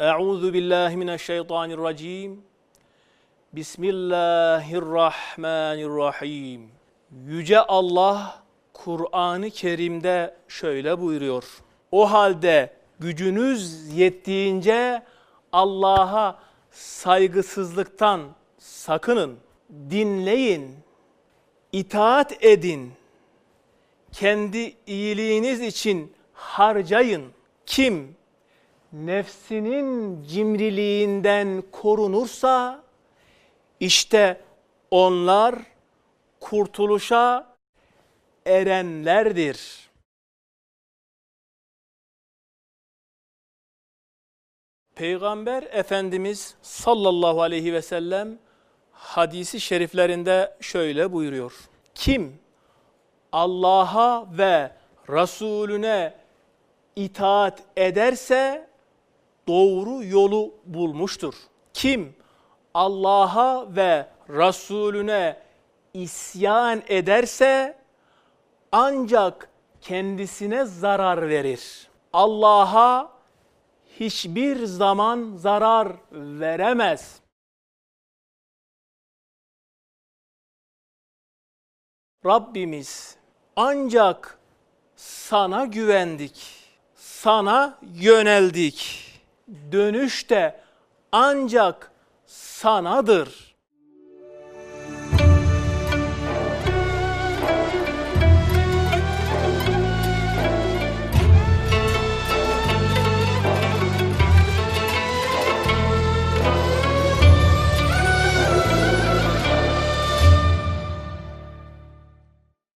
Euzu billahi mineşşeytanirracim. Bismillahirrahmanirrahim. Yüce Allah Kur'an-ı Kerim'de şöyle buyuruyor. O halde gücünüz yettiğince Allah'a saygısızlıktan sakının, dinleyin, itaat edin, kendi iyiliğiniz için harcayın. Kim nefsinin cimriliğinden korunursa işte onlar kurtuluşa erenlerdir. Peygamber Efendimiz sallallahu aleyhi ve sellem hadisi şeriflerinde şöyle buyuruyor. Kim Allah'a ve Resulüne itaat ederse doğru yolu bulmuştur. Kim Allah'a ve Resulüne isyan ederse ancak kendisine zarar verir. Allah'a hiçbir zaman zarar veremez. Rabbimiz ancak sana güvendik, sana yöneldik. Dönüş de ancak sanadır.